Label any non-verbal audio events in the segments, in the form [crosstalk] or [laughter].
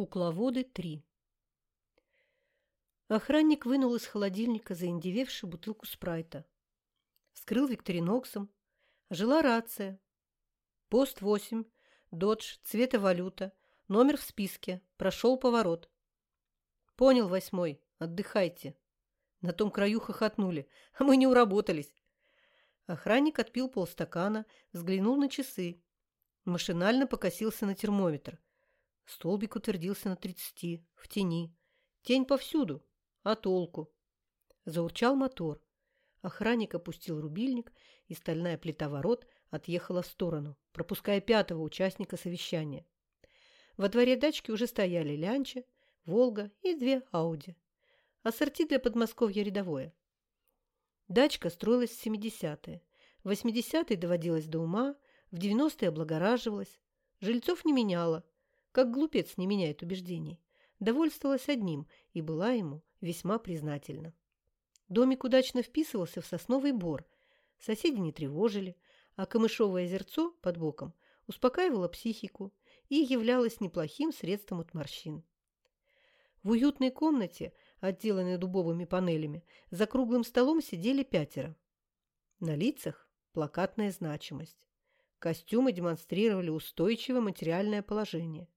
Кукловоды 3 Охранник вынул из холодильника заиндевевшую бутылку спрайта. Вскрыл викториноксом. Жила рация. Пост 8, додж, цвета валюта, номер в списке, прошел поворот. Понял, восьмой, отдыхайте. На том краю хохотнули, [laughs] а мы не уработались. Охранник отпил полстакана, взглянул на часы. Машинально покосился на термометр – Столбик утвердился на тридцати, в тени. Тень повсюду. А толку? Заурчал мотор. Охранник опустил рубильник, и стальная плита ворот отъехала в сторону, пропуская пятого участника совещания. Во дворе дачки уже стояли Лянча, Волга и две Ауди. Ассорти для Подмосковья рядовое. Дачка строилась в 70-е. В 80-е доводилась до ума, в 90-е облагораживалась. Жильцов не меняла, как глупец не меняет убеждений. Довольствовалась одним и была ему весьма признательна. Домик удачно вписывался в сосновый бор. Соседи не тревожили, а камышовое озерцо под боком успокаивало психику и являлось неплохим средством от морщин. В уютной комнате, отделанной дубовыми панелями, за круглым столом сидели пятеро. На лицах плакатная значимость. Костюмы демонстрировали устойчивое материальное положение.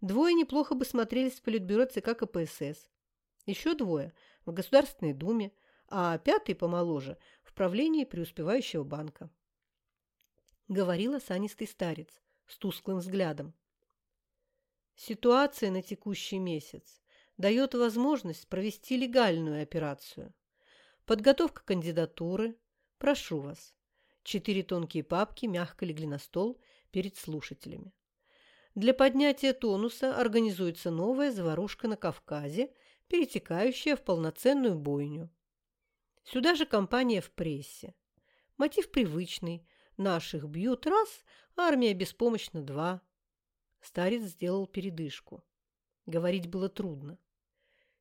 Двое неплохо бы смотрелись в политбюро ЦК КПСС. Еще двое – в Государственной Думе, а пятый помоложе – в правлении преуспевающего банка. Говорил осанистый старец с тусклым взглядом. Ситуация на текущий месяц дает возможность провести легальную операцию. Подготовка кандидатуры. Прошу вас. Четыре тонкие папки мягко легли на стол перед слушателями. Для поднятия тонуса организуется новая заварушка на Кавказе, перетекающая в полноценную бойню. Сюда же компания в прессе. Мотив привычный. Наших бьют раз, армия беспомощна два. Старец сделал передышку. Говорить было трудно.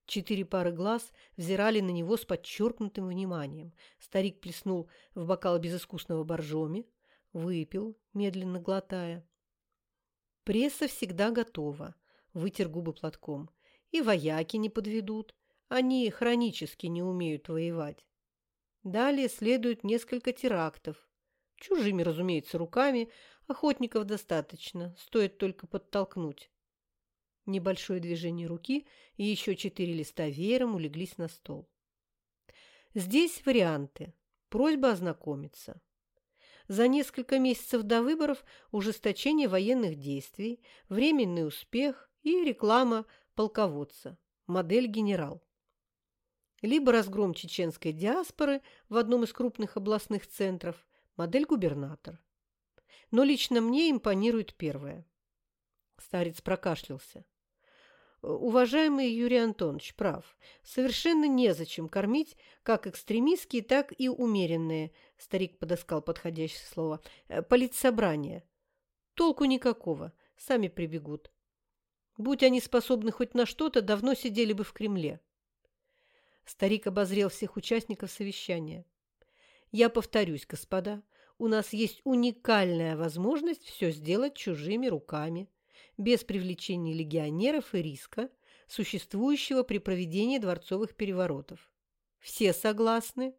Четыре пары глаз взирали на него с подчеркнутым вниманием. Старик плеснул в бокал безыскусного боржоми, выпил, медленно глотая. Пресса всегда готова, вытер губы платком. И вояки не подведут, они хронически не умеют воевать. Далее следует несколько терактов. Чужими, разумеется, руками, охотников достаточно, стоит только подтолкнуть. Небольшое движение руки и еще четыре листа веером улеглись на стол. Здесь варианты. Просьба ознакомиться за несколько месяцев до выборов ужесточение военных действий, временный успех и реклама полководца, модель генерал. Либо разгром чеченской диаспоры в одном из крупных областных центров, модель губернатор. Но лично мне импонирует первое. Старец прокашлялся. Уважаемый Юрий Антонович прав. Совершенно незачем кормить как экстремистские, так и умеренные, старик подыскал подходящее слово, э, политсобрания. Толку никакого, сами прибегут. Будь они способны хоть на что-то, давно сидели бы в Кремле. Старик обозрел всех участников совещания. Я повторюсь, господа, у нас есть уникальная возможность все сделать чужими руками без привлечения легионеров и риска, существующего при проведении дворцовых переворотов. Все согласны?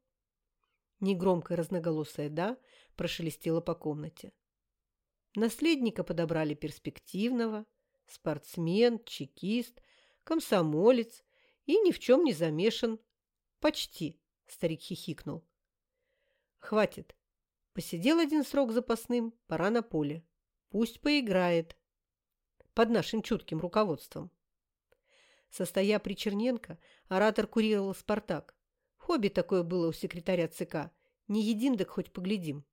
Негромкое разноголосое «да» прошелестело по комнате. Наследника подобрали перспективного, спортсмен, чекист, комсомолец и ни в чем не замешан. Почти, старик хихикнул. Хватит. Посидел один срок запасным, пора на поле. Пусть поиграет под нашим чутким руководством. Состоя при Черненко, оратор курировал «Спартак». Хобби такое было у секретаря ЦК. Не едим, так хоть поглядим.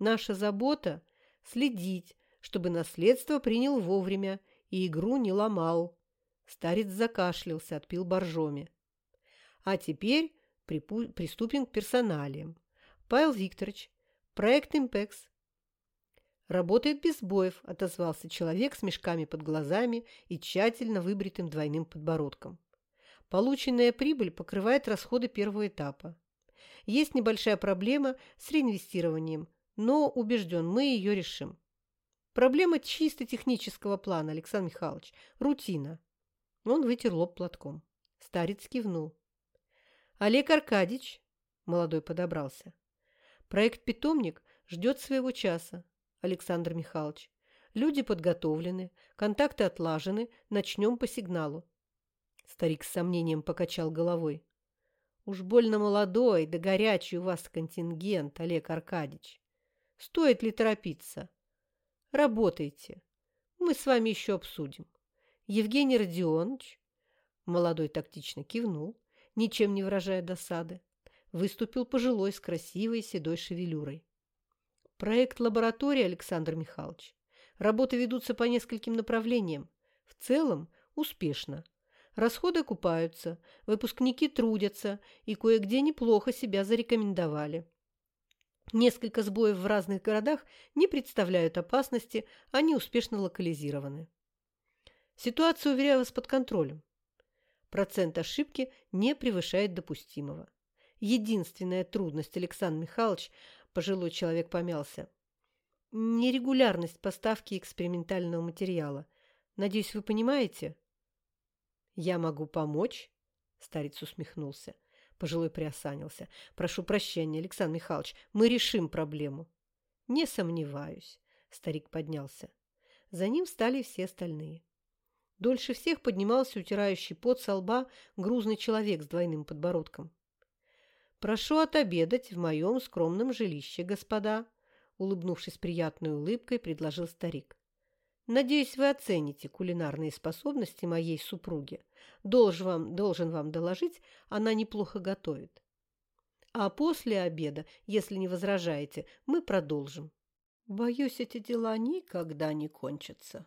Наша забота – следить, чтобы наследство принял вовремя и игру не ломал. Старец закашлялся, отпил боржоми. А теперь приступим к персоналиям. Павел Викторович, проект «Импекс» «Работает без боев», – отозвался человек с мешками под глазами и тщательно выбритым двойным подбородком. Полученная прибыль покрывает расходы первого этапа. Есть небольшая проблема с реинвестированием, но, убежден, мы ее решим. Проблема чисто технического плана, Александр Михайлович. Рутина. Он вытер лоб платком. Старец кивнул. Олег Аркадьевич, молодой подобрался. Проект «Питомник» ждет своего часа, Александр Михайлович. Люди подготовлены, контакты отлажены, начнем по сигналу. Старик с сомнением покачал головой. Уж больно молодой да горячий у вас контингент, Олег Аркадьевич. Стоит ли торопиться? Работайте. Мы с вами еще обсудим. Евгений Родионович, молодой тактично кивнул, ничем не выражая досады, выступил пожилой с красивой седой шевелюрой. Проект лаборатории, Александр Михайлович. Работы ведутся по нескольким направлениям. В целом успешно. Расходы окупаются, выпускники трудятся и кое-где неплохо себя зарекомендовали. Несколько сбоев в разных городах не представляют опасности, они успешно локализированы. Ситуация, уверяю вас, под контролем. Процент ошибки не превышает допустимого. Единственная трудность, Александр Михайлович, пожилой человек помялся, нерегулярность поставки экспериментального материала. Надеюсь, вы понимаете? Я могу помочь? Старец усмехнулся. Пожилой приосанился. «Прошу прощения, Александр Михайлович, мы решим проблему». «Не сомневаюсь», – старик поднялся. За ним встали все остальные. Дольше всех поднимался утирающий пот со лба грузный человек с двойным подбородком. «Прошу отобедать в моем скромном жилище, господа», – улыбнувшись приятной улыбкой, предложил старик. Надеюсь, вы оцените кулинарные способности моей супруги. Должен вам, должен вам доложить, она неплохо готовит. А после обеда, если не возражаете, мы продолжим. Боюсь, эти дела никогда не кончатся.